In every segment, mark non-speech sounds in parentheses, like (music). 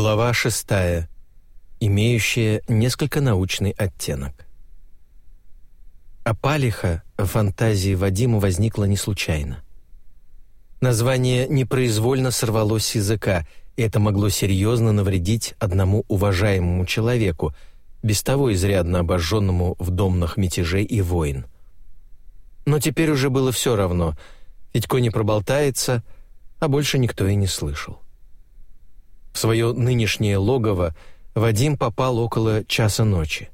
Глава шестая, имеющая несколько научный оттенок. Апалиха в фантазии Вадима возникла не случайно. Название непроизвольно сорвалось с языка, и это могло серьезно навредить одному уважаемому человеку, без того изрядно обожженному в домных мятежей и войн. Но теперь уже было все равно, Федько не проболтается, а больше никто и не слышал. В свое нынешнее логово Вадим попал около часа ночи.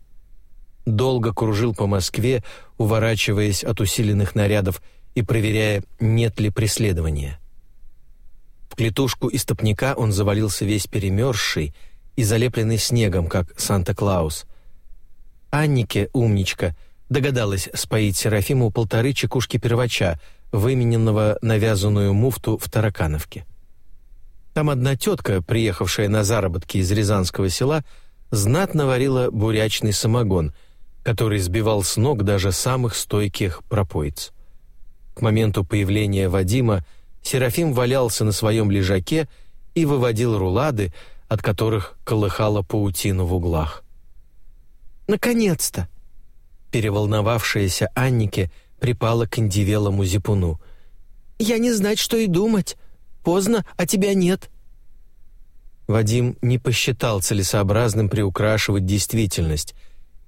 Долго кружил по Москве, уворачиваясь от усиленных нарядов и проверяя, нет ли преследования. В клетушку истопника он завалился весь перемерзший и залепленный снегом, как Санта-Клаус. Аннике, умничка, догадалась споить Серафиму полторы чекушки первача, вымененного на вязаную муфту в Таракановке. Там одна тетка, приехавшая на заработки из Рязанского села, знатно варила бурячный самогон, который сбивал с ног даже самых стойких пропоиц. К моменту появления Вадима Серафим валялся на своем лежаке и выводил рулады, от которых колыхала паутину в углах. «Наконец-то!» Переволновавшаяся Аннике припала к индивелому зипуну. «Я не знать, что и думать. Поздно, а тебя нет». Вадим не посчитал целесообразным приукрашивать действительность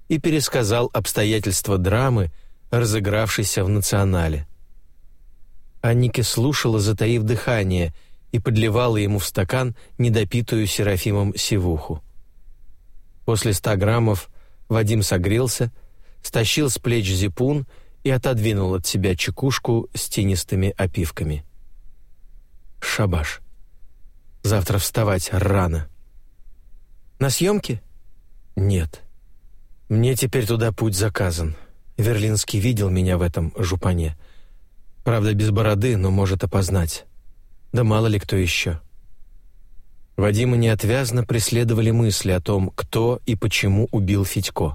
и пересказал обстоятельства драмы, разыгравшейся в «Национале». Анники слушала, затаив дыхание, и подливала ему в стакан недопитую Серафимом сивуху. После ста граммов Вадим согрелся, стащил с плеч зипун и отодвинул от себя чекушку с тенистыми опивками. Шабаш. Завтра вставать рано. На съемки? Нет. Мне теперь туда путь заказан. Верлинский видел меня в этом жупане. Правда, без бороды, но может опознать. Да мало ли кто еще. Вадима неотвязно преследовали мысли о том, кто и почему убил Федько.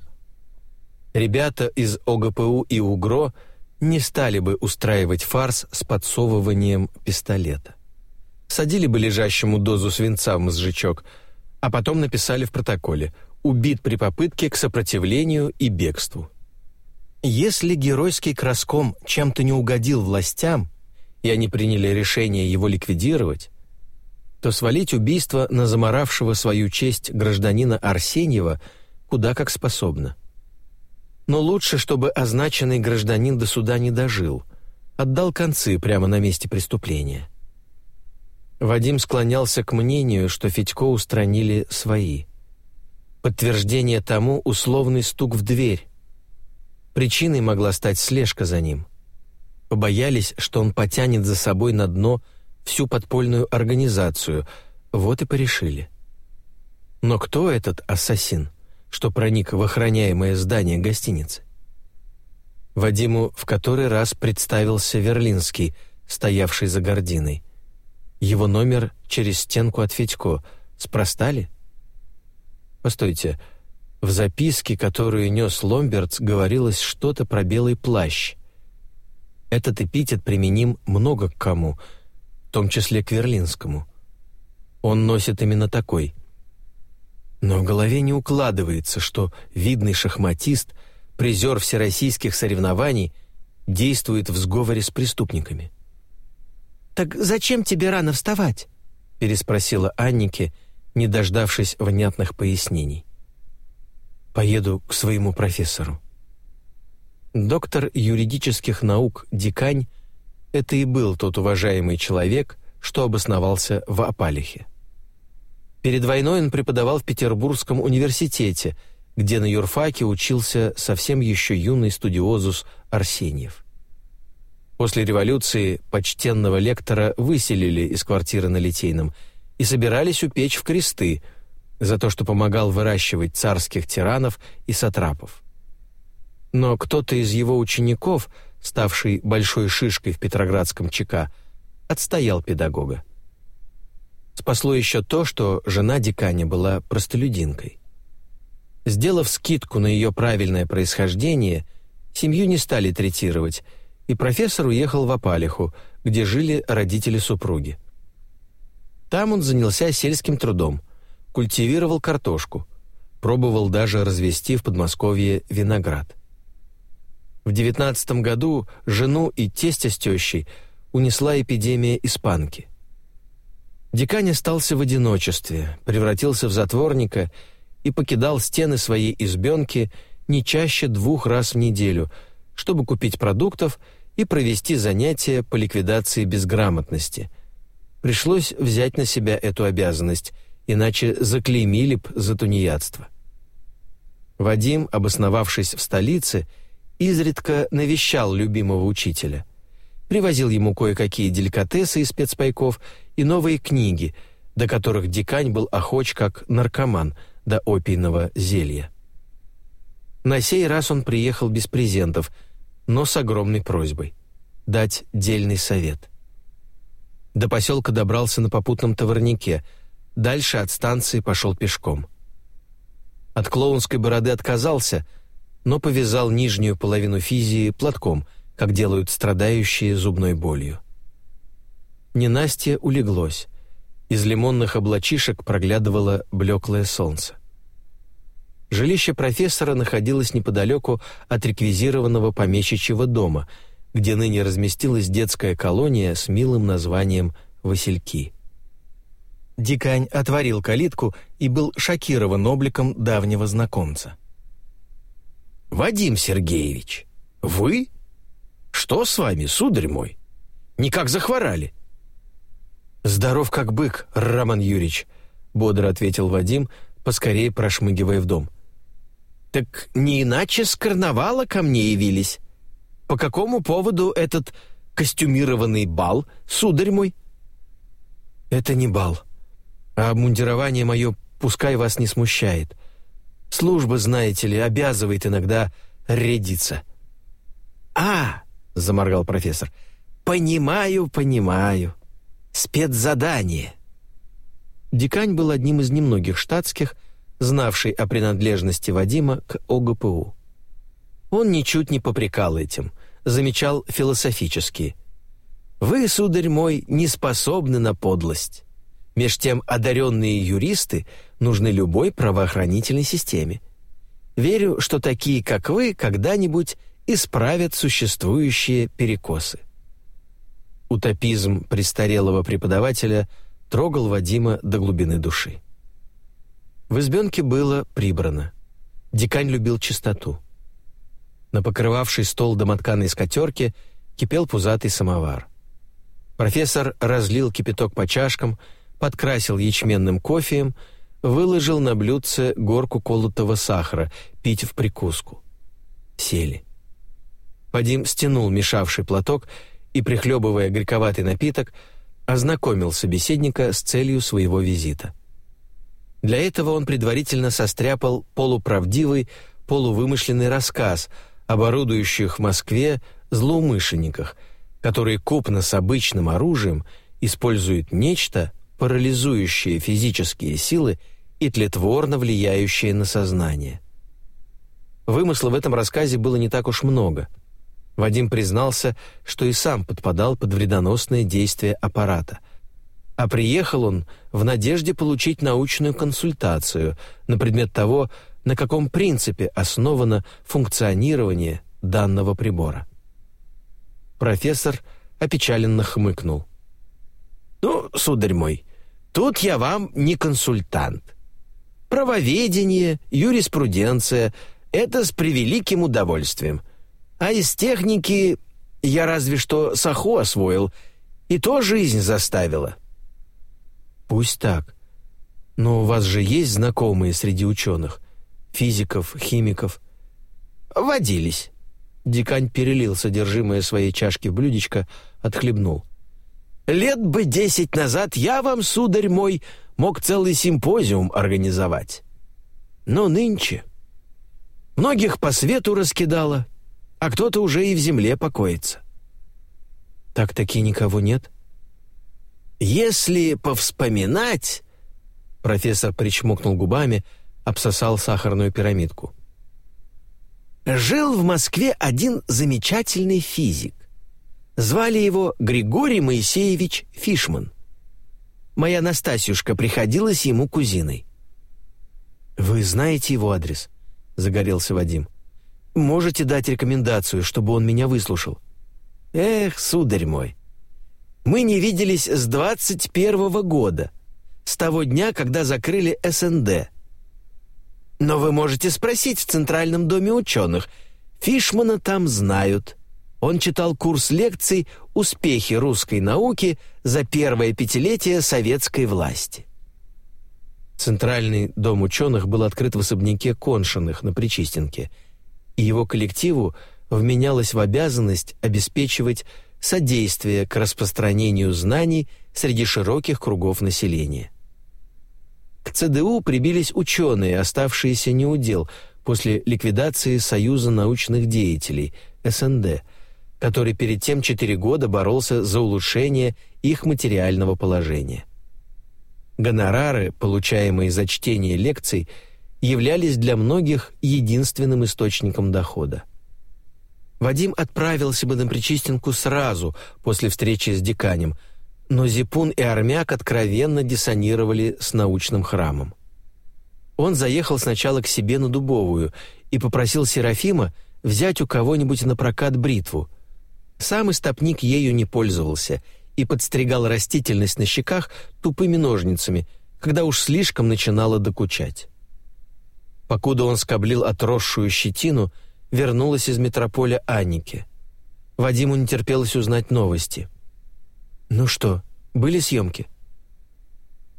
Ребята из ОГПУ и УГРО не стали бы устраивать фарс с подсовыванием пистолета. Садили бы лежащему дозу свинца в мозжечок, а потом написали в протоколе «убит при попытке к сопротивлению и бегству». Если геройский краском чем-то не угодил властям, и они приняли решение его ликвидировать, то свалить убийство на заморавшего свою честь гражданина Арсеньева куда как способно. Но лучше, чтобы означенный гражданин до суда не дожил, отдал концы прямо на месте преступления. Вадим склонялся к мнению, что Федько устранили свои. Подтверждение тому условный стук в дверь. Причиной могла стать слежка за ним. Побоялись, что он потянет за собой на дно всю подпольную организацию, вот и порешили. Но кто этот ассасин? что проник в охраняемое здание гостиницы. Вадиму в который раз представился Верлинский, стоявший за гординой. Его номер через стенку от Федько. Спроста ли? Постойте, в записке, которую нес Ломбертс, говорилось что-то про белый плащ. Этот эпитет применим много к кому, в том числе к Верлинскому. Он носит именно такой. Но в голове не укладывается, что видный шахматист, призер всероссийских соревнований, действует в сговоре с преступниками. «Так зачем тебе рано вставать?» переспросила Аннике, не дождавшись внятных пояснений. «Поеду к своему профессору». Доктор юридических наук Дикань — это и был тот уважаемый человек, что обосновался в Апалихе. Перед войной он преподавал в Петербургском университете, где на юрфаке учился совсем еще юный студиозус Арсеньев. После революции почтенного лектора выселили из квартиры на Литейном и собирались упечь в кресты за то, что помогал выращивать царских тиранов и сатрапов. Но кто-то из его учеников, ставший большой шишкой в Петроградском ЧК, отстоял педагога. Спасло еще то, что жена деканя была простолюдинкой. Сделав скидку на ее правильное происхождение, семью не стали третировать, и профессор уехал в Апалиху, где жили родители супруги. Там он занялся сельским трудом, культивировал картошку, пробовал даже развести в Подмосковье виноград. В девятнадцатом году жену и тестя с тещей унесла эпидемия испанки. Дикань остался в одиночестве, превратился в затворника и покидал стены своей избенки не чаще двух раз в неделю, чтобы купить продуктов и провести занятия по ликвидации безграмотности. Пришлось взять на себя эту обязанность, иначе заклеймили б за тунеядство. Вадим, обосновавшись в столице, изредка навещал любимого учителя. Привозил ему кое-какие деликатесы из спецпайков и новые книги, до которых дикань был охоч как наркоман до опийного зелья. На сей раз он приехал без презентов, но с огромной просьбой — дать дельный совет. До поселка добрался на попутном товарнике, дальше от станции пошел пешком. От клоунской бороды отказался, но повязал нижнюю половину физии платком, как делают страдающие зубной болью. Ненастье улеглось. Из лимонных облачишек проглядывало блеклое солнце. Жилище профессора находилось неподалеку от реквизированного помещичьего дома, где ныне разместилась детская колония с милым названием «Васильки». Дикань отворил калитку и был шокирован обликом давнего знакомца. «Вадим Сергеевич, вы? Что с вами, сударь мой? Никак захворали?» «Здоров как бык, Роман Юрьевич», — бодро ответил Вадим, поскорее прошмыгивая в дом. «Так не иначе с карнавала ко мне явились. По какому поводу этот костюмированный бал, сударь мой?» «Это не бал», а обмундирование мое пускай вас не смущает. Служба, знаете ли, обязывает иногда рядиться». «А!» — заморгал профессор. «Понимаю, понимаю. Спецзадание». Дикань был одним из немногих штатских, знавший о принадлежности Вадима к ОГПУ. Он ничуть не попрекал этим, замечал философически. «Вы, сударь мой, не способны на подлость. Меж тем одаренные юристы нужны любой правоохранительной системе. Верю, что такие, как вы, когда-нибудь исправят существующие перекосы. Утопизм престарелого преподавателя трогал Вадима до глубины души. В избенке было прибрано. Дикань любил чистоту. На покрывавшей стол домотканой скатерке кипел пузатый самовар. Профессор разлил кипяток по чашкам — подкрасил ячменным кофеем, выложил на блюдце горку колотого сахара, пить в прикуску. Сели. Вадим стянул мешавший платок и, прихлебывая горьковатый напиток, ознакомил собеседника с целью своего визита. Для этого он предварительно состряпал полуправдивый, полувымышленный рассказ об орудующих в Москве злоумышленниках, которые купно с обычным оружием используют нечто, парализующие физические силы и тлетворно влияющие на сознание. Вымысла в этом рассказе было не так уж много. Вадим признался, что и сам подпадал под вредоносные действия аппарата. А приехал он в надежде получить научную консультацию на предмет того, на каком принципе основано функционирование данного прибора. Профессор опечаленно хмыкнул. «Ну, сударь мой, Тут я вам не консультант. Правоведение, юриспруденция — это с превеликим удовольствием. А из техники я разве что саху освоил, и то жизнь заставила. Пусть так. Но у вас же есть знакомые среди ученых, физиков, химиков. Водились. Дикань перелил содержимое своей чашки в блюдечко, отхлебнул. Лет бы десять назад я вам, сударь мой, мог целый симпозиум организовать. Но нынче многих по свету раскидало, а кто-то уже и в земле покоится. Так-таки никого нет? Если повспоминать... Профессор причмокнул губами, обсосал сахарную пирамидку. Жил в Москве один замечательный физик. Звали его Григорий Моисеевич Фишман. Моя Настасюшка приходилась ему кузиной. «Вы знаете его адрес?» — загорелся Вадим. «Можете дать рекомендацию, чтобы он меня выслушал?» «Эх, сударь мой, мы не виделись с двадцать первого года, с того дня, когда закрыли СНД. Но вы можете спросить в Центральном доме ученых. Фишмана там знают. Он читал курс лекций «Успехи русской науки за первое пятилетие советской власти». Центральный дом ученых был открыт в особняке Коншиных на Причистенке, и его коллективу вменялось в обязанность обеспечивать содействие к распространению знаний среди широких кругов населения. К ЦДУ прибились ученые, оставшиеся неудел после ликвидации Союза научных деятелей, СНД, который перед тем четыре года боролся за улучшение их материального положения. Гонорары, получаемые за чтение лекций, являлись для многих единственным источником дохода. Вадим отправился бы на Причистенку сразу после встречи с деканем, но Зипун и Армяк откровенно диссонировали с научным храмом. Он заехал сначала к себе на Дубовую и попросил Серафима взять у кого-нибудь на прокат бритву. Сам истопник ею не пользовался и подстригал растительность на щеках тупыми ножницами, когда уж слишком начинало докучать. Покуда он скоблил отросшую щетину — вернулась из метрополя Анники. Вадиму не терпелось узнать новости. «Ну что, были съемки?»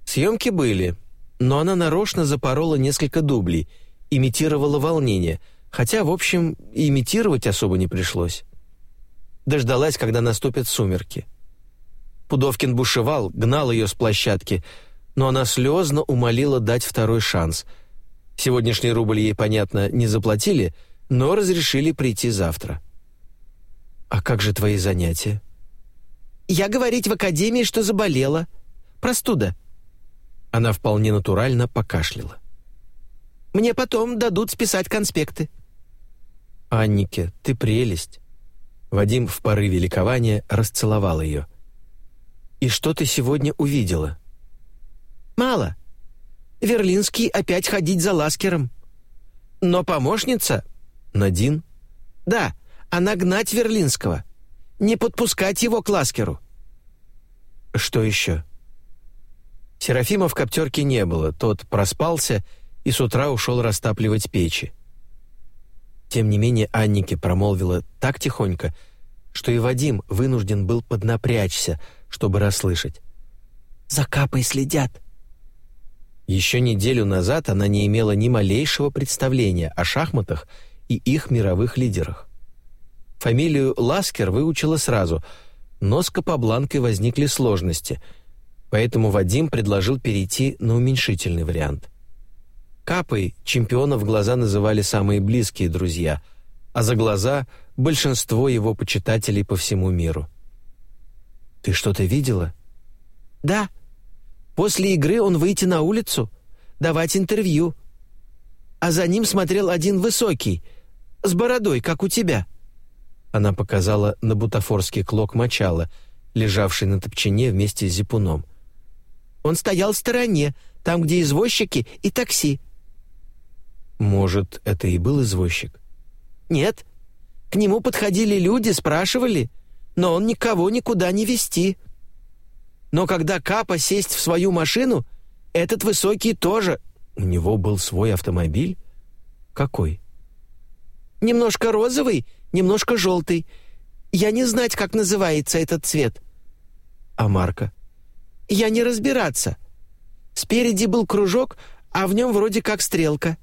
Съемки были, но она нарочно запорола несколько дублей, имитировала волнение, хотя, в общем, имитировать особо не пришлось. Дождалась, когда наступят сумерки. Пудовкин бушевал, гнал ее с площадки, но она слезно умолила дать второй шанс. Сегодняшний рубль ей, понятно, не заплатили — но разрешили прийти завтра. «А как же твои занятия?» «Я говорить в академии, что заболела. Простуда». Она вполне натурально покашляла. «Мне потом дадут списать конспекты». «Аннике, ты прелесть». Вадим в порыве ликования расцеловал ее. «И что ты сегодня увидела?» «Мало. Верлинский опять ходить за Ласкером. Но помощница Надин? Да, она гнать Верлинского. Не подпускать его к Ласкеру. Что еще? Серафима в коптерке не было, тот проспался и с утра ушел растапливать печи. Тем не менее Аннике промолвила так тихонько, что и Вадим вынужден был поднапрячься, чтобы расслышать. «За капой следят». Еще неделю назад она не имела ни малейшего представления о шахматах и их мировых лидерах. Фамилию Ласкер выучила сразу, но с Капабланкой возникли сложности, поэтому Вадим предложил перейти на уменьшительный вариант. Капой чемпиона в глаза называли самые близкие друзья, а за глаза — большинство его почитателей по всему миру. «Ты что-то видела?» «Да. После игры он выйти на улицу, давать интервью. А за ним смотрел один высокий — с бородой, как у тебя». Она показала на бутафорский клок мочала, лежавший на топчине вместе с зипуном. «Он стоял в стороне, там, где извозчики и такси». «Может, это и был извозчик?» «Нет. К нему подходили люди, спрашивали, но он никого никуда не вести. Но когда Капа сесть в свою машину, этот высокий тоже...» «У него был свой автомобиль? Какой?» Немножко розовый, немножко желтый. Я не знать, как называется этот цвет». «А марка?» «Я не разбираться. Спереди был кружок, а в нем вроде как стрелка».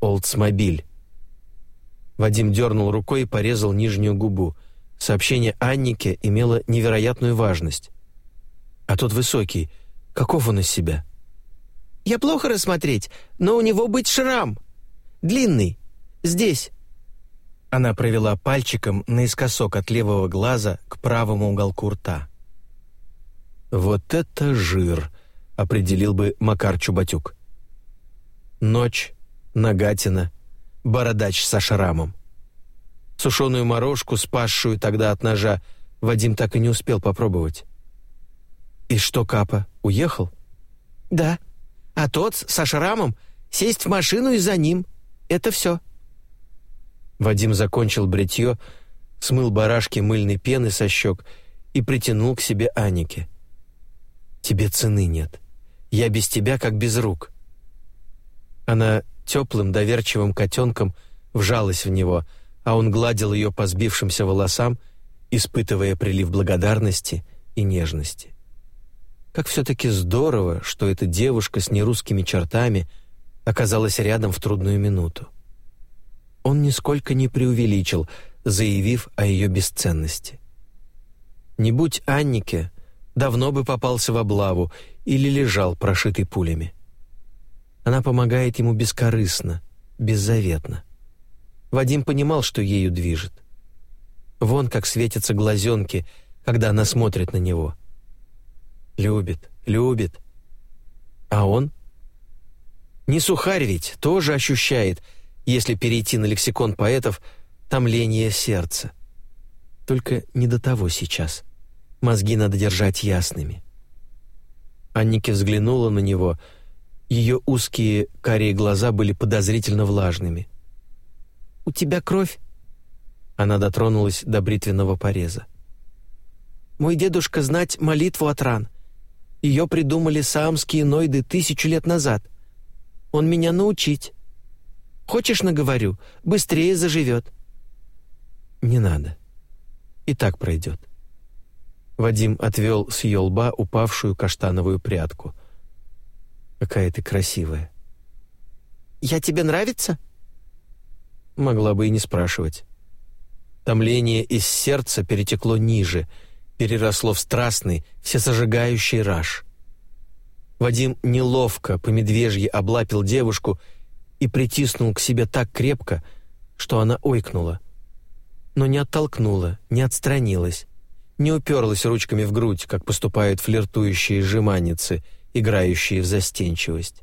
«Олдсмобиль». Вадим дернул рукой и порезал нижнюю губу. Сообщение Аннике имело невероятную важность. «А тот высокий, каков он из себя?» «Я плохо рассмотреть, но у него быть шрам. Длинный, Здесь». Она провела пальчиком наискосок от левого глаза к правому уголку рта. «Вот это жир!» — определил бы Макар Чубатюк. Ночь, нагатина, бородач со шрамом. Сушеную морожку, спасшую тогда от ножа, Вадим так и не успел попробовать. «И что, Капа, уехал?» «Да. А тот со шрамом сесть в машину и за ним. Это все». Вадим закончил бритье, смыл барашки мыльной пены со щек и притянул к себе Анике. «Тебе цены нет. Я без тебя как без рук». Она теплым, доверчивым котенком вжалась в него, а он гладил ее по сбившимся волосам, испытывая прилив благодарности и нежности. Как все-таки здорово, что эта девушка с нерусскими чертами оказалась рядом в трудную минуту. Он нисколько не преувеличил, заявив о ее бесценности. Не будь Аннике, давно бы попался в облаву или лежал, прошитый пулями. Она помогает ему бескорыстно, беззаветно. Вадим понимал, что ею движет. Вон как светятся глазенки, когда она смотрит на него. Любит, любит. А он? Не сухарь ведь, тоже ощущает, если перейти на лексикон поэтов, томление сердца. Только не до того сейчас. Мозги надо держать ясными. Аннике взглянула на него. Ее узкие карие глаза были подозрительно влажными. «У тебя кровь?» Она дотронулась до бритвенного пореза. «Мой дедушка знать молитву от ран. Ее придумали саамские нойды тысячу лет назад. Он меня научить. Хочешь, наговорю, быстрее заживет». «Не надо. И так пройдет». Вадим отвел с ее лба упавшую каштановую прядку. «Какая ты красивая». «Я тебе нравится?» Могла бы и не спрашивать. Томление из сердца перетекло ниже, переросло в страстный, всесожигающий раж. Вадим неловко по медвежьи облапил девушку и притиснул к себе так крепко, что она ойкнула. Но не оттолкнула, не отстранилась, не уперлась ручками в грудь, как поступают флиртующие жеманницы, играющие в застенчивость.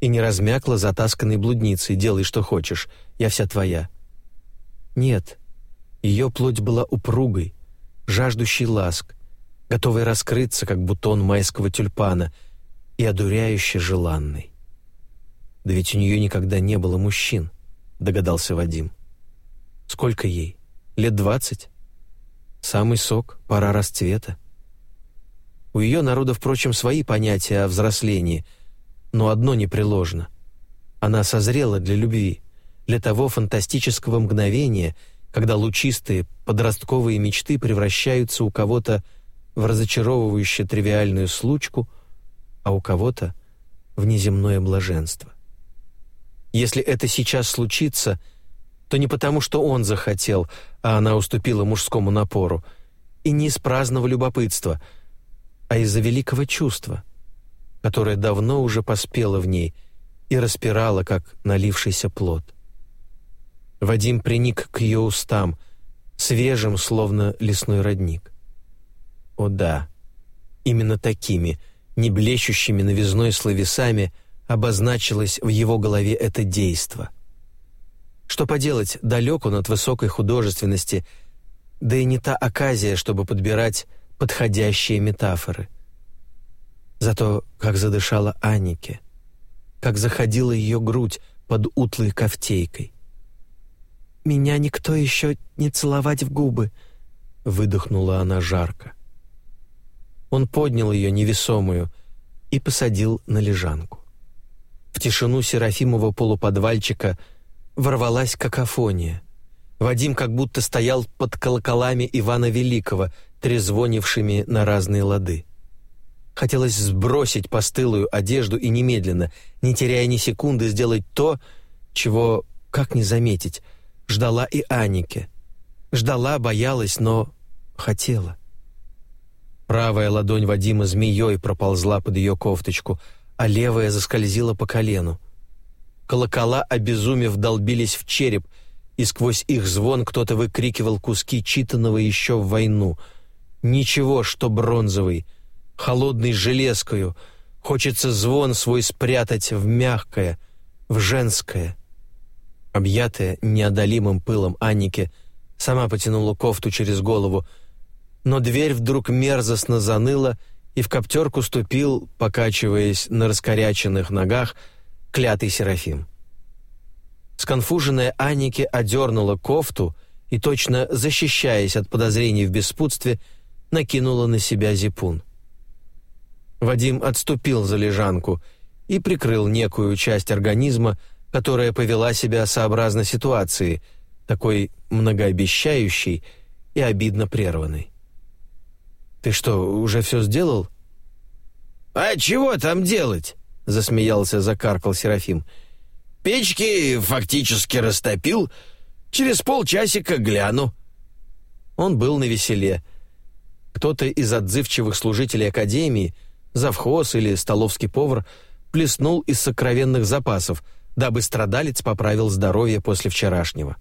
И не размякла затасканной блудницей «делай, что хочешь, я вся твоя». Нет, ее плоть была упругой, жаждущей ласк, готовой раскрыться, как бутон майского тюльпана, и одуряюще желанной. «Да ведь у нее никогда не было мужчин», — догадался Вадим. «Сколько ей? Лет двадцать?» Самый сок, пора расцвета. У ее народа, впрочем, свои понятия о взрослении, но одно непреложно. Она созрела для любви, для того фантастического мгновения, когда лучистые подростковые мечты превращаются у кого-то в разочаровывающе тривиальную случку, а у кого-то в неземное блаженство. Если это сейчас случится — то не потому, что он захотел, а она уступила мужскому напору, и не из праздного любопытства, а из-за великого чувства, которое давно уже поспело в ней и распирало, как налившийся плод. Вадим приник к ее устам, свежим, словно лесной родник. О да, именно такими, не блещущими новизной словесами, обозначилось в его голове это действо — что поделать, далек он от высокой художественности, да и не та оказия, чтобы подбирать подходящие метафоры. Зато как задышала Аннике, как заходила ее грудь под утлой кофтейкой. «Меня никто еще не целовать в губы», — выдохнула она жарко. Он поднял ее невесомую и посадил на лежанку. В тишину Серафимова полуподвальчика — ворвалась какофония. Вадим как будто стоял под колоколами Ивана Великого, трезвонившими на разные лады. Хотелось сбросить постылую одежду и немедленно, не теряя ни секунды, сделать то, чего, как не заметить, ждала и Анике. Ждала, боялась, но хотела. Правая ладонь Вадима змеей проползла под ее кофточку, а левая заскользила по колену. Колокола, обезумев, долбились в череп, и сквозь их звон кто-то выкрикивал куски читанного еще в войну. Ничего, что бронзовый, холодный железкою, хочется звон свой спрятать в мягкое, в женское. Объятая неодолимым пылом Аннике, сама потянула кофту через голову, но дверь вдруг мерзостно заныла, и в коптерку ступил, покачиваясь на раскоряченных ногах, клятый Серафим. Сконфуженная Аннике одернула кофту и, точно защищаясь от подозрений в беспутстве, накинула на себя зипун. Вадим отступил за лежанку и прикрыл некую часть организма, которая повела себя сообразно ситуации, такой многообещающей и обидно прерванной. «Ты что, уже все сделал?» «А чего там делать?» — засмеялся, закаркал Серафим. «Печки фактически растопил. Через полчасика гляну». Он был на веселе. Кто-то из отзывчивых служителей Академии, завхоз или столовский повар, плеснул из сокровенных запасов, дабы страдалец поправил здоровье после вчерашнего.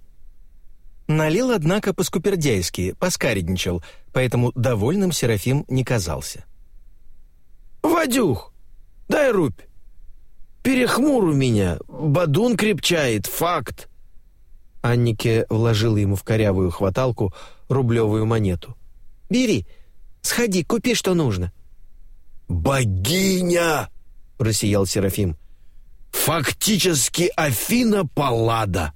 Налил, однако, по-скупердяйски, поскаредничал, поэтому довольным Серафим не казался. «Вадюх, дай рубь. Перехмур у меня, бадун крепчает, факт». Аннике вложила ему в корявую хваталку рублевую монету. «Бери, сходи, купи, что нужно». «Богиня!» — просиял Серафим. «Фактически Афина Паллада.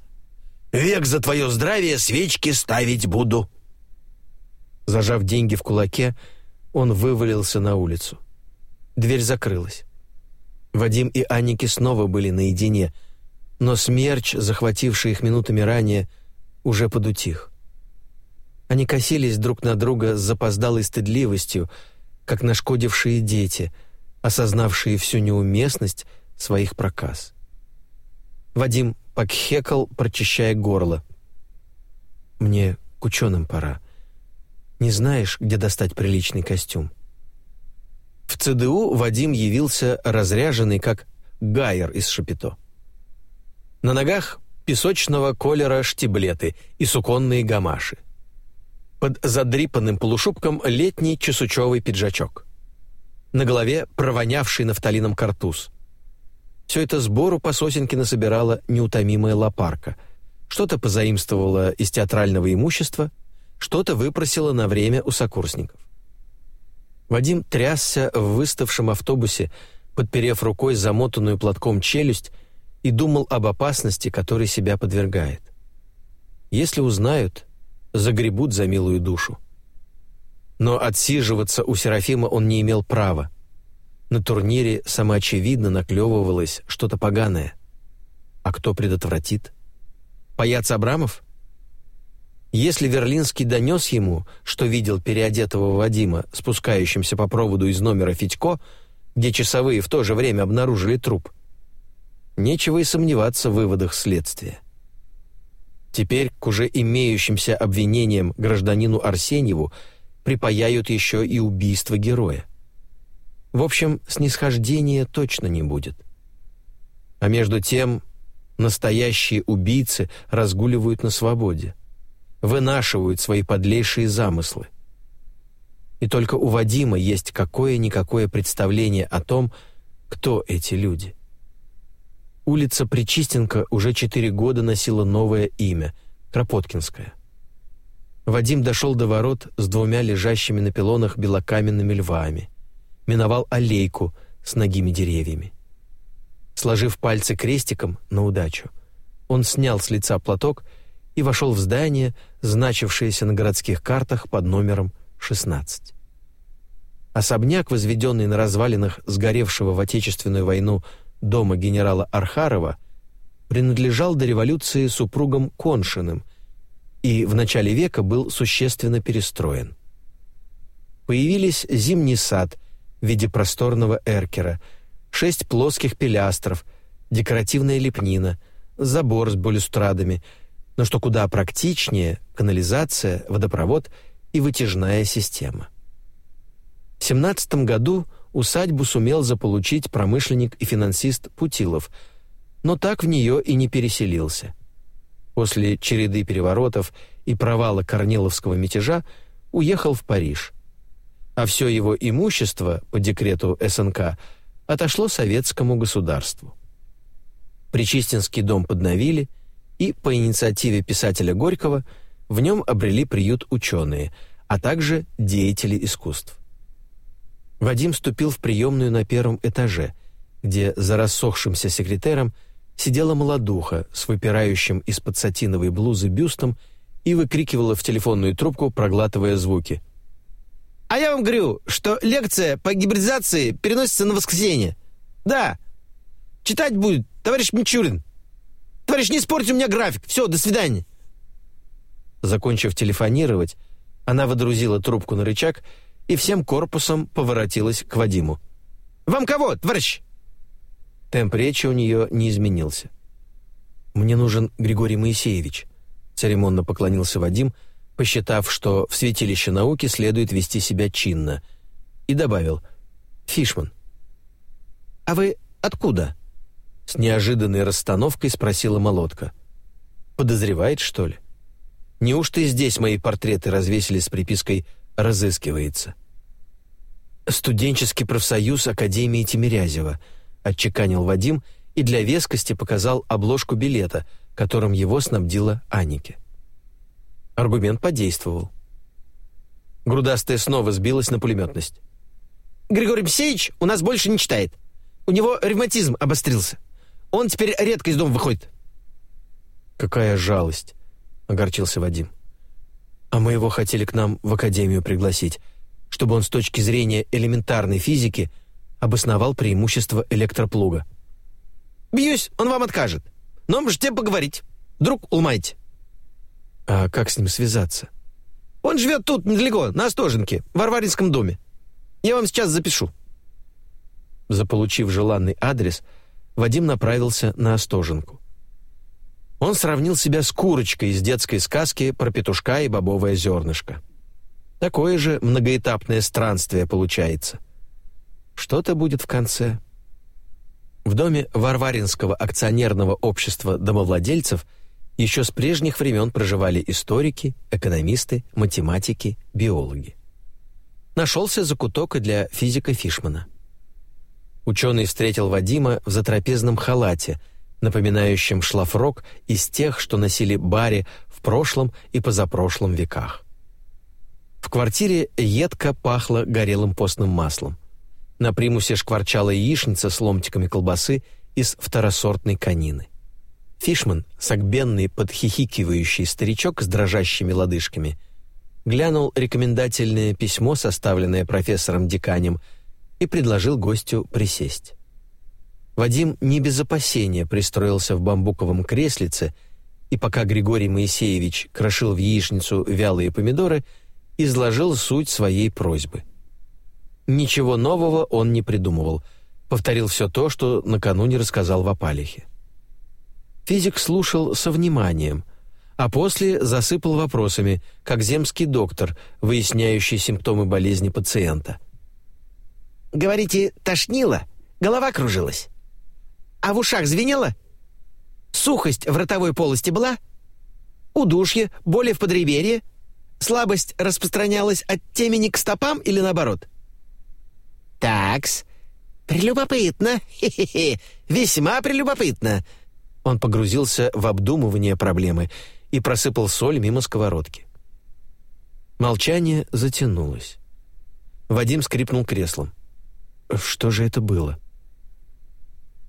Век за твое здравие свечки ставить буду». Зажав деньги в кулаке, он вывалился на улицу. Дверь закрылась. Вадим и Анники снова были наедине, но смерч, захвативший их минутами ранее, уже подутих. Они косились друг на друга с запоздалой стыдливостью, как нашкодившие дети, осознавшие всю неуместность своих проказ. Вадим покхекал, прочищая горло. «Мне к ученым пора. Не знаешь, где достать приличный костюм?» В ЦДУ Вадим явился разряженный, как гайер из шапито. На ногах песочного колера штиблеты и суконные гамаши. Под задрипанным полушубком летний чесучевый пиджачок. На голове провонявший нафталином картуз. Все это сбору по сосенке насобирала неутомимая лопарка. Что-то позаимствовала из театрального имущества, что-то выпросила на время у сокурсников. Вадим трясся в выставшем автобусе, подперев рукой замотанную платком челюсть, и думал об опасности, которой себя подвергает. Если узнают, загребут за милую душу. Но отсиживаться у Серафима он не имел права. На турнире самоочевидно наклевывалось что-то поганое. А кто предотвратит? Паяц Абрамов? Если Верлинский донес ему, что видел переодетого Вадима, спускающимся по проводу из номера Федько, где часовые в то же время обнаружили труп, нечего и сомневаться в выводах следствия. Теперь к уже имеющимся обвинениям гражданину Арсеньеву припаяют еще и убийство героя. В общем, снисхождения точно не будет. А между тем, настоящие убийцы разгуливают на свободе вынашивают свои подлейшие замыслы. И только у Вадима есть какое-никакое представление о том, кто эти люди. Улица Причистенко уже четыре года носила новое имя — Кропоткинская. Вадим дошел до ворот с двумя лежащими на пилонах белокаменными львами, миновал аллейку с ногими деревьями. Сложив пальцы крестиком на удачу, он снял с лица платок и вошел в здание, значившееся на городских картах под номером 16. Особняк, возведенный на развалинах сгоревшего в Отечественную войну дома генерала Архарова, принадлежал до революции супругам Коншиным и в начале века был существенно перестроен. Появились зимний сад в виде просторного эркера, шесть плоских пилястров, декоративная лепнина, забор с балюстрадами — но что куда практичнее – канализация, водопровод и вытяжная система. В 17 году усадьбу сумел заполучить промышленник и финансист Путилов, но так в нее и не переселился. После череды переворотов и провала Корниловского мятежа уехал в Париж. А все его имущество по декрету СНК отошло советскому государству. Причистинский дом подновили – и по инициативе писателя Горького в нем обрели приют ученые, а также деятели искусств. Вадим ступил в приемную на первом этаже, где за рассохшимся секретером сидела молодуха с выпирающим из-под сатиновой блузы бюстом и выкрикивала в телефонную трубку, проглатывая звуки. «А я вам говорю, что лекция по гибридизации переносится на воскресенье. Да. Читать будет товарищ Мичурин. Товарищ, не спорьте у меня график. Все, до свидания». Закончив телефонировать, она водрузила трубку на рычаг и всем корпусом поворотилась к Вадиму. «Вам кого, товарищ?» Темп речи у нее не изменился. «Мне нужен Григорий Моисеевич», — церемонно поклонился Вадим, посчитав, что в святилище науки следует вести себя чинно, и добавил «Фишман». «А вы откуда?» — с неожиданной расстановкой спросила Молотка. «Подозревает, что ли? Неужто и здесь мои портреты развесили с припиской «Разыскивается»?» «Студенческий профсоюз Академии Тимирязева», — отчеканил Вадим и для вескости показал обложку билета, которым его снабдила Анике. Аргумент подействовал. Грудастая снова сбилась на пулеметность. «Григорий Алексеевич у нас больше не читает. У него ревматизм обострился. Он теперь редко из дома выходит». «Какая жалость!» — огорчился Вадим. «А мы его хотели к нам в академию пригласить, чтобы он с точки зрения элементарной физики обосновал преимущество электроплуга». «Бьюсь, он вам откажет. Но можете поговорить. Друг улмайте». А как с ним связаться? Он живет тут, недалеко, на Остоженке, в Варваринском доме. Я вам сейчас запишу». Заполучив желанный адрес, Вадим направился на Остоженку. Он сравнил себя с курочкой из детской сказки про петушка и бобовое зернышко. Такое же многоэтапное странствие получается. Что-то будет в конце. В доме Варваринского акционерного общества домовладельцев – еще с прежних времен проживали историки, экономисты, математики, биологи. Нашелся закуток и для физика Фишмана. Ученый встретил Вадима в затрапезном халате, напоминающем шлафрок из тех, что носили бари в прошлом и позапрошлом веках. В квартире едко пахло горелым постным маслом. На примусе шкварчала яичница с ломтиками колбасы из второсортной конины. Фишман, согбенный, подхихикивающий старичок с дрожащими лодыжками, глянул рекомендательное письмо, составленное профессором Диканем, и предложил гостю присесть. Вадим не без опасения пристроился в бамбуковом креслице, и пока Григорий Моисеевич крошил в яичницу вялые помидоры, изложил суть своей просьбы. Ничего нового он не придумывал, повторил все то, что накануне рассказал в Апалихе. Физик слушал со вниманием, а после засыпал вопросами, как земский доктор, выясняющий симптомы болезни пациента. «Говорите, тошнило? Голова кружилась? А в ушах звенело? Сухость в ротовой полости была? Удушье, боли в подреберье? Слабость распространялась от темени к стопам или наоборот?» «Такс, прелюбопытно, (laughs) хе-хе-хе, весьма прелюбопытно», он погрузился в обдумывание проблемы и просыпал соль мимо сковородки. Молчание затянулось. Вадим скрипнул креслом. Что же это было?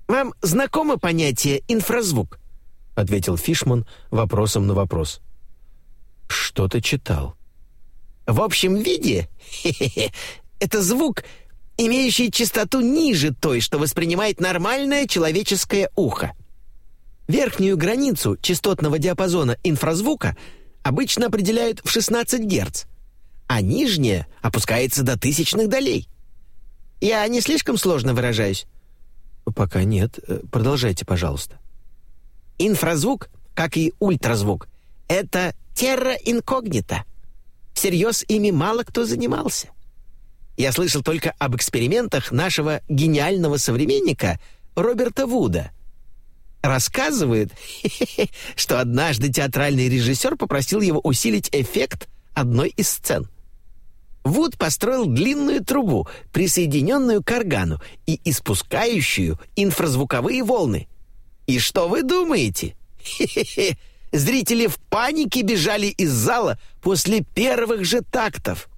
«Вам знакомо понятие «инфразвук»?» — ответил Фишман вопросом на вопрос. «Что-то читал». «В общем виде (laughs) это звук, имеющий частоту ниже той, что воспринимает нормальное человеческое ухо. Верхнюю границу частотного диапазона инфразвука обычно определяют в 16 Гц, а нижняя опускается до тысячных долей. Я не слишком сложно выражаюсь? Пока нет. Продолжайте, пожалуйста. Инфразвук, как и ультразвук, это терра инкогнита. Всерьез ими мало кто занимался. Я слышал только об экспериментах нашего гениального современника Роберта Вуда — рассказывает, (laughs) что однажды театральный режиссер попросил его усилить эффект одной из сцен. Вуд построил длинную трубу, присоединенную к органу и испускающую инфразвуковые волны. И что вы думаете? (laughs) Зрители в панике бежали из зала после первых же тактов.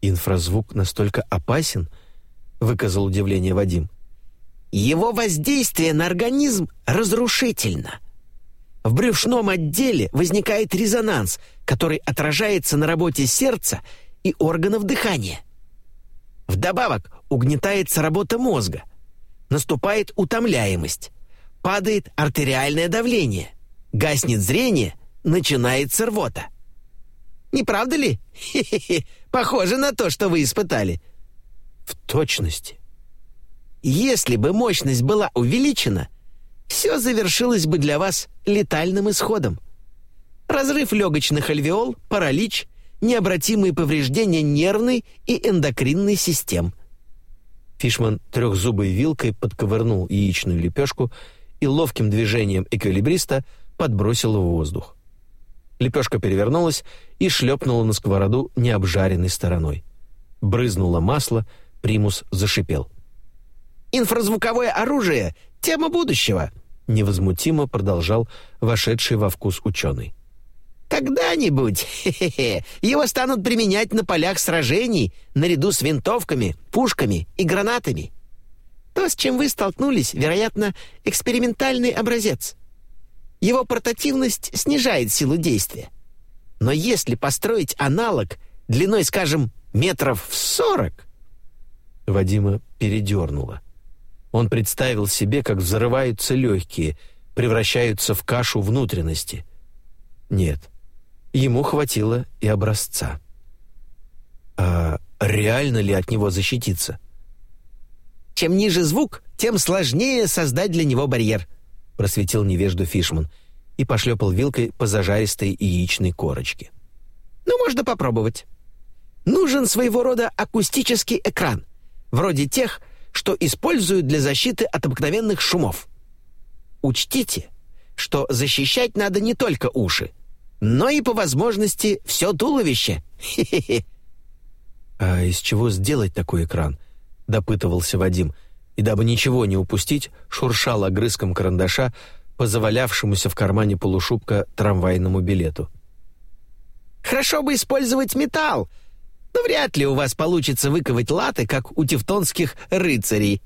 «Инфразвук настолько опасен?» — выказал удивление Вадим. Его воздействие на организм разрушительно. В брюшном отделе возникает резонанс, который отражается на работе сердца и органов дыхания. Вдобавок угнетается работа мозга, наступает утомляемость, падает артериальное давление, гаснет зрение, начинается рвота. Не правда ли? (laughs) Хе-хе-хе, похоже на то, что вы испытали. В точности. Если бы мощность была увеличена, все завершилось бы для вас летальным исходом. Разрыв легочных альвеол, паралич, необратимые повреждения нервной и эндокринной систем. Фишман трехзубой вилкой подковырнул яичную лепешку и ловким движением эквилибриста подбросил в воздух. Лепешка перевернулась и шлепнула на сковороду необжаренной стороной. Брызнуло масло, примус зашипел. «Инфразвуковое оружие — тема будущего», — невозмутимо продолжал вошедший во вкус ученый. Когда-нибудь его станут применять на полях сражений наряду с винтовками, пушками и гранатами. То, с чем вы столкнулись, вероятно, экспериментальный образец. Его портативность снижает силу действия. Но если построить аналог длиной, скажем, метров в сорок... Вадима передернуло. Он представил себе, как взрываются легкие, превращаются в кашу внутренности. Нет, Ему хватило и образца. А реально ли от него защититься? «Чем ниже звук, тем сложнее создать для него барьер», просветил невежду Фишман и пошлепал вилкой по зажаристой яичной корочке. «Ну, можно попробовать. Нужен своего рода акустический экран, вроде тех, что используют для защиты от обыкновенных шумов. Учтите, что защищать надо не только уши, но и по возможности все туловище. А из чего сделать такой экран? допытывался Вадим, и дабы ничего не упустить, шуршал огрызком карандаша по завалявшемуся в кармане полушубка трамвайному билету. Хорошо бы использовать металл, но вряд ли у вас получится выковать латы, как у тевтонских рыцарей.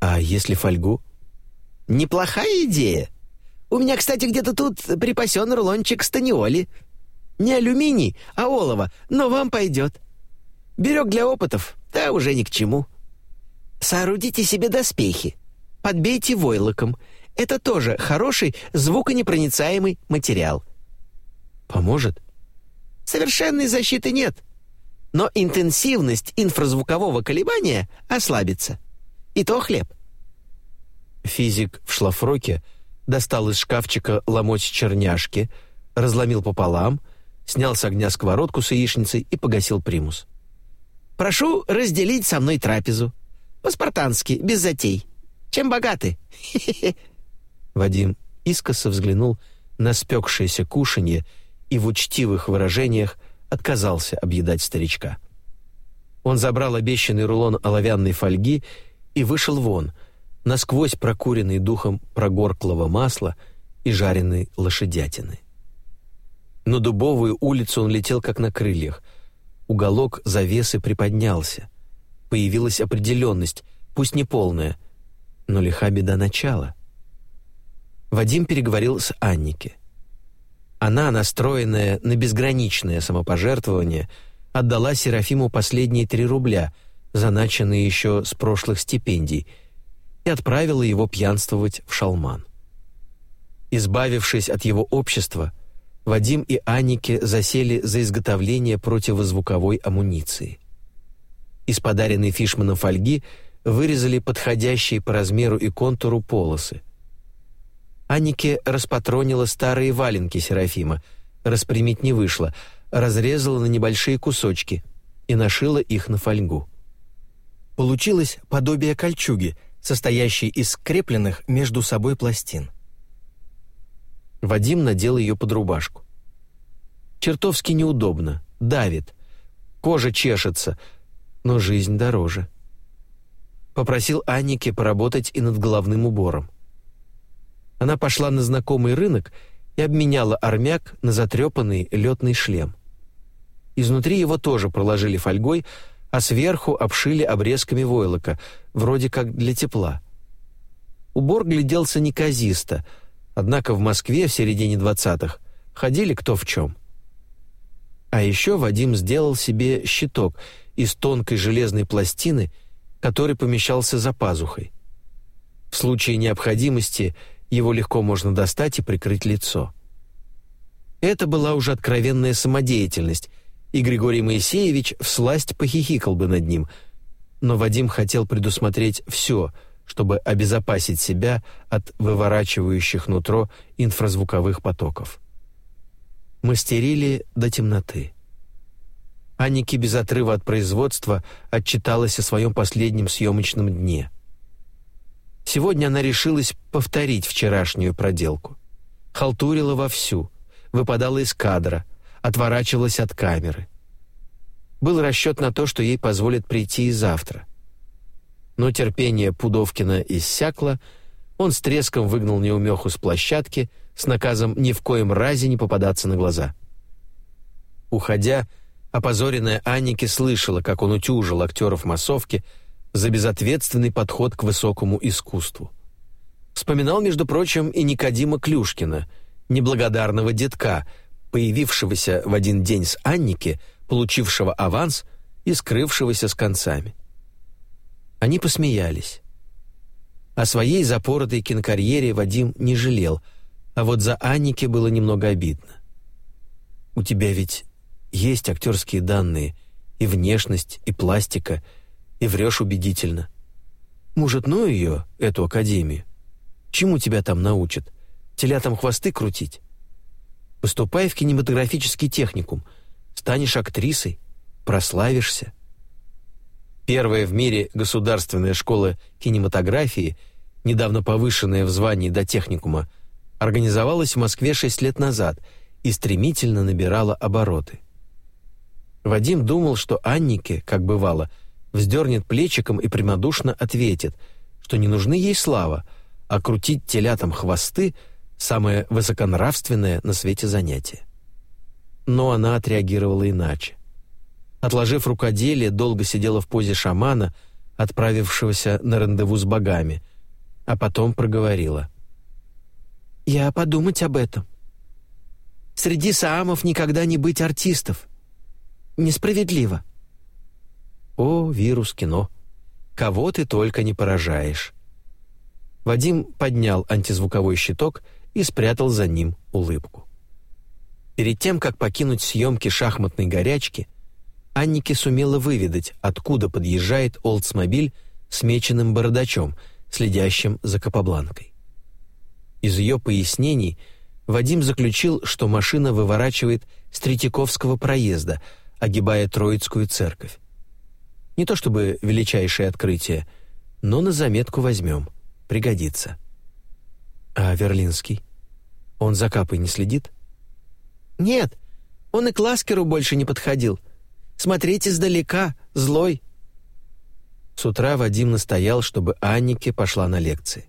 А если фольгу? Неплохая идея. У меня, кстати, где-то тут припасен рулончик станиоли. Не алюминий, а олово, но вам пойдет. Берег для опытов, да уже ни к чему. Соорудите себе доспехи. Подбейте войлоком. Это тоже хороший звуконепроницаемый материал. Поможет? Совершенной защиты нет. Но интенсивность инфразвукового колебания ослабится. И то хлеб. Физик в шлафроке — достал из шкафчика ломоть черняшки, разломил пополам, снял с огня сковородку с яичницей и погасил примус. «Прошу разделить со мной трапезу. По-спартански, без затей. Чем богаты?» (laughs) Вадим искоса взглянул на спекшееся кушанье и в учтивых выражениях отказался объедать старичка. Он забрал обещанный рулон оловянной фольги и вышел вон — насквозь прокуренный духом прогорклого масла и жареной лошадятины. На дубовую улицу он летел как на крыльях. Уголок завесы приподнялся. Появилась определенность, пусть не полная, но лиха беда начала. Вадим переговорил с Аннике. Она, настроенная на безграничное самопожертвование, отдала Серафиму последние три рубля, заначенные еще с прошлых стипендий — и отправила его пьянствовать в Шалман. Избавившись от его общества, Вадим и Аннике засели за изготовление противозвуковой амуниции. Из подаренной Фишманом фольги вырезали подходящие по размеру и контуру полосы. Аннике распатронила старые валенки Серафима, распрямить не вышло, разрезала на небольшие кусочки и нашила их на фольгу. Получилось подобие кольчуги, состоящий из скрепленных между собой пластин. Вадим надел ее под рубашку. Чертовски неудобно, давит, кожа чешется, но жизнь дороже. Попросил Аннике поработать и над головным убором. Она пошла на знакомый рынок и обменяла армяк на затрепанный летный шлем. Изнутри его тоже проложили фольгой, а сверху обшили обрезками войлока, вроде как для тепла. Убор гляделся неказисто, однако в Москве в середине двадцатых ходили кто в чем. А еще Вадим сделал себе щиток из тонкой железной пластины, который помещался за пазухой. В случае необходимости его легко можно достать и прикрыть лицо. Это была уже откровенная самодеятельность, и Григорий Моисеевич всласть похихикал бы над ним, но Вадим хотел предусмотреть все, чтобы обезопасить себя от выворачивающих нутро инфразвуковых потоков. Мастерили до темноты. Анники без отрыва от производства отчиталась о своем последнем съемочном дне. Сегодня она решилась повторить вчерашнюю проделку. Халтурила вовсю, выпадала из кадра, отворачивалась от камеры. Был расчет на то, что ей позволят прийти и завтра. Но терпение Пудовкина иссякло, он с треском выгнал неумеху с площадки с наказом ни в коем разе не попадаться на глаза. Уходя, Опозоренная Анники слышала, как он утюжил актеров массовки за безответственный подход к высокому искусству. Вспоминал, между прочим, и Никодима Клюшкина, неблагодарного детка, появившегося в один день с Анники, получившего аванс и скрывшегося с концами. Они посмеялись. О своей запоротой кинокарьере Вадим не жалел, а вот за Анники было немного обидно. «У тебя ведь есть актерские данные, и внешность, и пластика, и врешь убедительно. Может, ну ее, эту академию? Чему тебя там научат? Телятам хвосты крутить? Поступай в кинематографический техникум, станешь актрисой, прославишься. Первая в мире государственная школа кинематографии, недавно повышенная в звании до техникума, организовалась в Москве шесть лет назад и стремительно набирала обороты. Вадим думал, что Аннике, как бывало, вздернет плечиком и прямодушно ответит, что не нужны ей слава, а крутить телятам хвосты — самое высоконравственное на свете занятие. Но она отреагировала иначе. Отложив рукоделие, долго сидела в позе шамана, отправившегося на рандеву с богами, а потом проговорила. «Я подумать об этом. Среди саамов никогда не быть артистов несправедливо». «О, вирус кино! Кого ты только не поражаешь!» Вадим поднял антизвуковой щиток и спрятал за ним улыбку. Перед тем, как покинуть съемки шахматной горячки, Аннике сумела выведать, откуда подъезжает Олдсмобиль с меченым бородачом, следящим за Капабланкой. Из ее пояснений Вадим заключил, что машина выворачивает с Третьяковского проезда — огибая Троицкую церковь. Не то чтобы величайшее открытие, но на заметку возьмем. Пригодится. А Верлинский? Он за капой не следит? Нет, он и к Ласкеру больше не подходил. Смотреть издалека, злой. С утра Вадим настоял, чтобы Аннике пошла на лекции.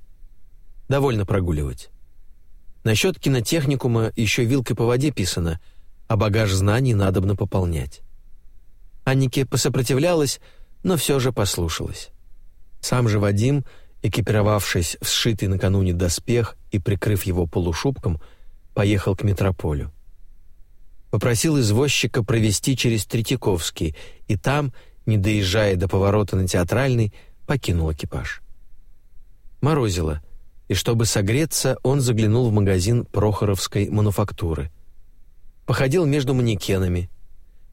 Довольно прогуливать. Насчет кинотехникума еще вилкой по воде писано — а багаж знаний надобно пополнять. Аннике посопротивлялась, но все же послушалась. Сам же Вадим, экипировавшись в сшитый накануне доспех и прикрыв его полушубком, поехал к метрополю. Попросил извозчика провести через Третьяковский, и там, не доезжая до поворота на Театральный, покинул экипаж. Морозило, и чтобы согреться, он заглянул в магазин Прохоровской мануфактуры – походил между манекенами,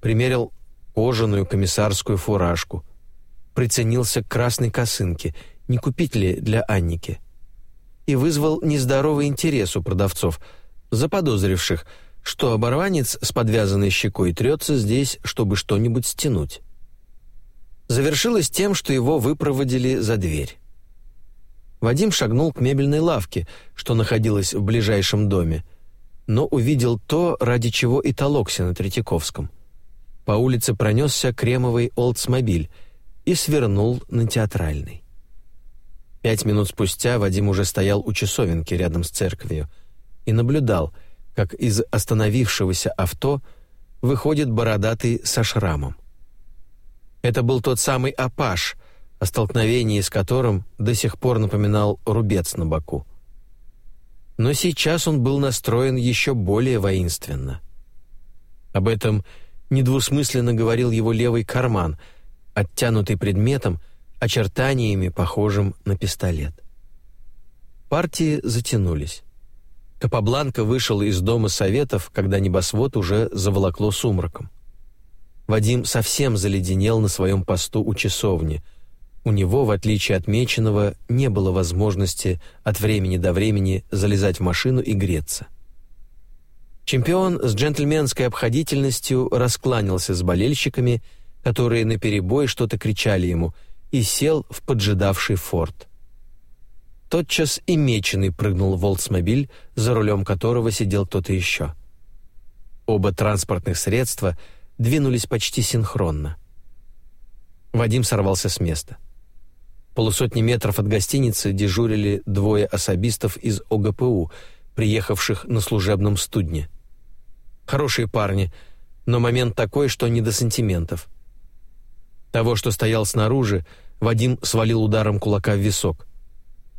примерил кожаную комиссарскую фуражку, приценился к красной косынке, не купить ли для Анники, и вызвал нездоровый интерес у продавцов, заподозривших, что оборванец с подвязанной щекой трется здесь, чтобы что-нибудь стянуть. Завершилось тем, что его выпроводили за дверь. Вадим шагнул к мебельной лавке, что находилась в ближайшем доме, но увидел то, ради чего и толокся на Третьяковском. По улице пронесся кремовый Олдсмобиль и свернул на Театральный. Пять минут спустя Вадим уже стоял у часовенки рядом с церковью и наблюдал, как из остановившегося авто выходит бородатый со шрамом. Это был тот самый Апаш, о столкновении с которым до сих пор напоминал рубец на боку. Но сейчас он был настроен еще более воинственно. Об этом недвусмысленно говорил его левый карман, оттянутый предметом, очертаниями, похожим на пистолет. Партии затянулись. Капабланка вышел из дома советов, когда небосвод уже заволокло сумраком. Вадим совсем заледенел на своем посту у часовни. У него, в отличие от Меченого, не было возможности от времени до времени залезать в машину и греться. Чемпион с джентльменской обходительностью раскланялся с болельщиками, которые наперебой что-то кричали ему, и сел в поджидавший форт. Тотчас и Меченый прыгнул в Волтсмобиль, за рулем которого сидел кто-то еще. Оба транспортных средства двинулись почти синхронно. Вадим сорвался с места. Полусотни метров от гостиницы дежурили двое особистов из ОГПУ, приехавших на служебном студне. Хорошие парни, но момент такой, что не до сантиментов. Того, что стоял снаружи, Вадим свалил ударом кулака в висок.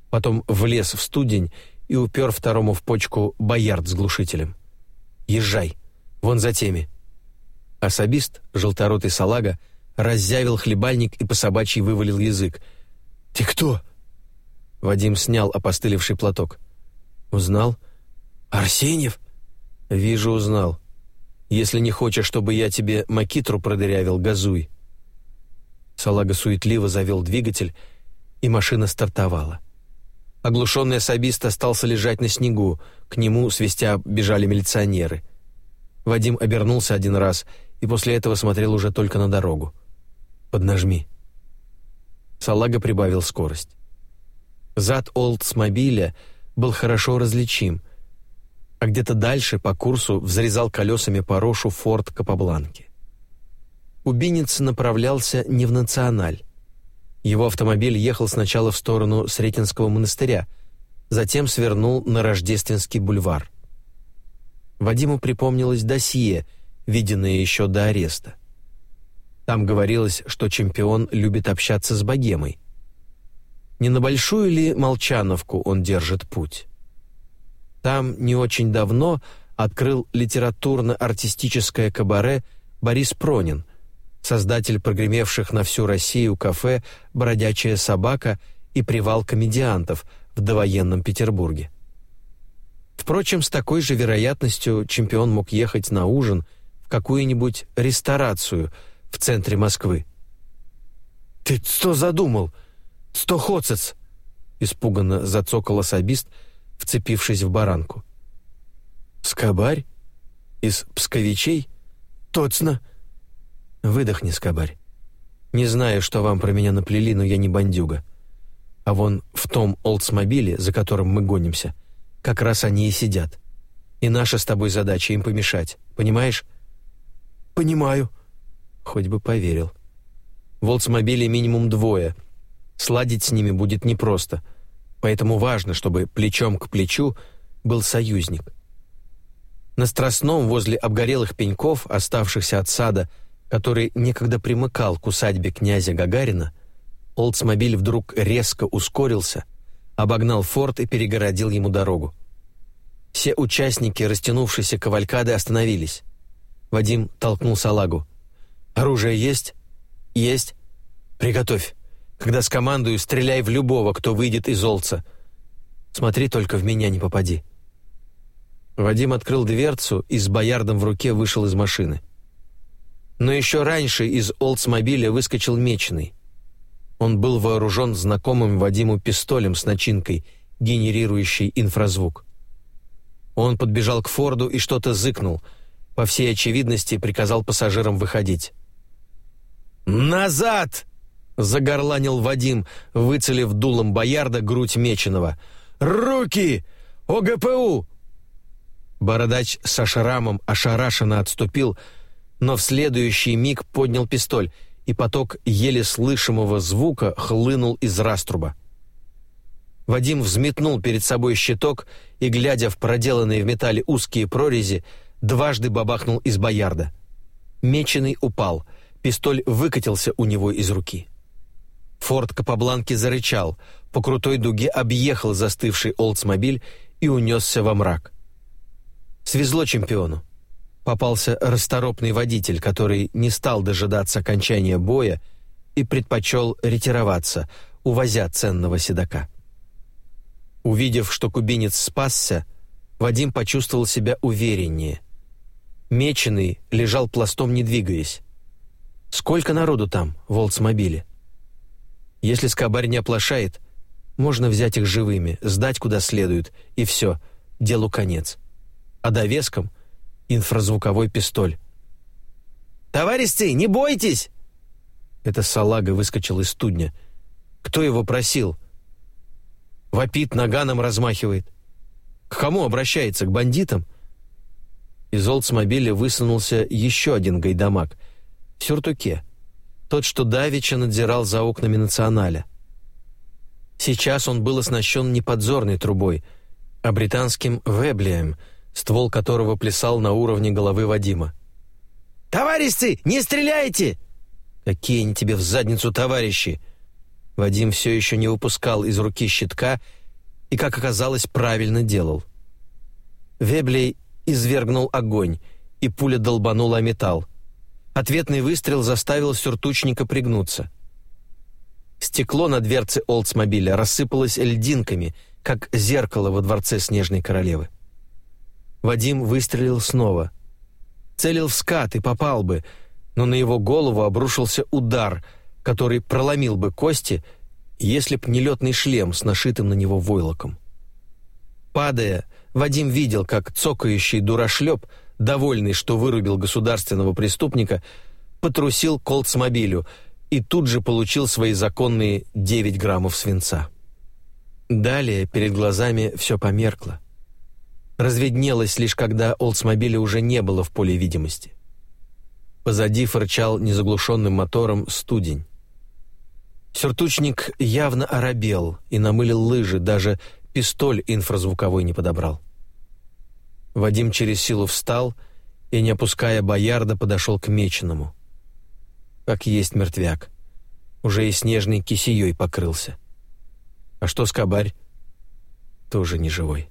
Потом влез в студень и упер второму в почку боярд с глушителем. «Езжай, вон за теми». Особист, желторотый салага, раззявил хлебальник и по собачьи вывалил язык. «Ты кто?» Вадим снял опостылевший платок. «Узнал?» «Арсеньев?» «Вижу, узнал. Если не хочешь, чтобы я тебе макитру продырявил, газуй». Салага суетливо завел двигатель, и машина стартовала. Оглушенный особист остался лежать на снегу, к нему, свистя, бежали милиционеры. Вадим обернулся один раз и после этого смотрел уже только на дорогу. «Поднажми». Салага прибавил скорость. Зад Олдсмобиля был хорошо различим, а где-то дальше по курсу взрезал колесами по рошу форт Капабланки. Убинец направлялся не в Националь. Его автомобиль ехал сначала в сторону Сретенского монастыря, затем свернул на Рождественский бульвар. Вадиму припомнилось досье, виденное еще до ареста. Там говорилось, что чемпион любит общаться с богемой. Не на большую ли Молчановку он держит путь? Там не очень давно открыл литературно-артистическое кабаре Борис Пронин, создатель прогремевших на всю Россию кафе «Бродячая собака» и «Привал комедиантов» в довоенном Петербурге. Впрочем, с такой же вероятностью чемпион мог ехать на ужин в какую-нибудь ресторацию в центре Москвы. «Ты что задумал? Сто хоцец!» испуганно зацокал особист – вцепившись в баранку. «Скобарь? Из псковичей? Точно!» «Выдохни, скобарь. Не знаю, что вам про меня наплели, но я не бандюга. А вон в том Олдсмобиле, за которым мы гонимся, как раз они и сидят. И наша с тобой задача им помешать, понимаешь?» «Понимаю». Хоть бы поверил. В Олдсмобиле минимум двое. Сладить с ними будет непросто — поэтому важно, чтобы плечом к плечу был союзник. На Страстном, возле обгорелых пеньков, оставшихся от сада, который некогда примыкал к усадьбе князя Гагарина, Олдсмобиль вдруг резко ускорился, обогнал форт и перегородил ему дорогу. Все участники растянувшейся кавалькады остановились. Вадим толкнул салагу. «Оружие есть?» «Есть. Приготовь. Когда скомандую, стреляй в любого, кто выйдет из Олца. Смотри, только в меня не попади». Вадим открыл дверцу и с боярдом в руке вышел из машины. Но еще раньше из Олдсмобиля выскочил Меченый. Он был вооружен знакомым Вадиму пистолем с начинкой, генерирующей инфразвук. Он подбежал к Форду и что-то зыкнул. По всей очевидности приказал пассажирам выходить. «Назад!» Загорланил Вадим, выцелив дулом боярда грудь меченого. «Руки! ОГПУ!» Бородач со шрамом ошарашенно отступил, но в следующий миг поднял пистоль, и поток еле слышимого звука хлынул из раструба. Вадим взметнул перед собой щиток и, глядя в проделанные в металле узкие прорези, дважды бабахнул из боярда. Меченый упал, пистоль выкатился у него из руки. Форд Капабланки зарычал, по крутой дуге объехал застывший Олдсмобиль и унесся во мрак. Свезло чемпиону. Попался расторопный водитель, который не стал дожидаться окончания боя и предпочел ретироваться, увозя ценного седока. Увидев, что кубинец спасся, Вадим почувствовал себя увереннее. Меченый лежал пластом, не двигаясь. Сколько народу там, в Олдсмобиле? Если скобарь не оплошает, можно взять их живыми, сдать куда следует, и все, делу конец. А довеском — инфразвуковой пистоль. «Товарищи, не бойтесь!» Это салага выскочил из студня. Кто его просил? Вопит, наганом размахивает. К кому обращается? К бандитам? Из Олдсмобиля высунулся еще один гайдамак. В сюртуке. Тот, что давеча надзирал за окнами националя. Сейчас он был оснащен не подзорной трубой, а британским веблием, ствол которого плясал на уровне головы Вадима. «Товарищи, не стреляйте!» «Какие они тебе в задницу, товарищи!» Вадим все еще не выпускал из руки щитка и, как оказалось, правильно делал. Веблей извергнул огонь, и пуля долбанула о металл. Ответный выстрел заставил сюртучника пригнуться. Стекло на дверце Олдсмобиля рассыпалось льдинками, как зеркало во дворце Снежной Королевы. Вадим выстрелил снова. Целил в скат и попал бы, но на его голову обрушился удар, который проломил бы кости, если б не летный шлем с нашитым на него войлоком. Падая, Вадим видел, как цокающий дурашлеп, довольный, что вырубил государственного преступника, потрусил к Олдсмобилю — и тут же получил свои законные 9 граммов свинца. Далее перед глазами все померкло. Разведнелось лишь когда Олдсмобиля уже не было в поле видимости. Позади фырчал незаглушенным мотором студень. Сюртучник явно оробел и намылил лыжи, даже пистоль инфразвуковой не подобрал. Вадим через силу встал и, не опуская боярда, подошел к меченому как есть мертвяк. Уже и снежной кисеей покрылся. А что скобарь? Тоже не живой.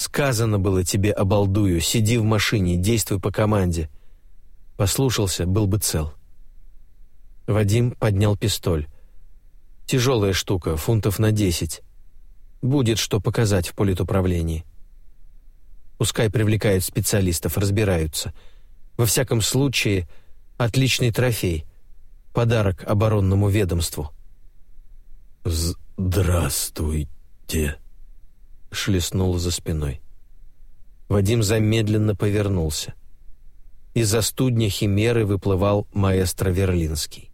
Сказано было тебе, обалдую, сиди в машине, действуй по команде. Послушался, был бы цел. Вадим поднял пистоль. Тяжелая штука, фунтов на десять. Будет что показать в политуправлении. Пускай привлекают специалистов, разбираются. Во всяком случае, Отличный трофей. Подарок оборонному ведомству. «Здравствуйте», — шлеснуло за спиной. Вадим замедленно повернулся. Из-за студня химеры выплывал маэстро Верлинский.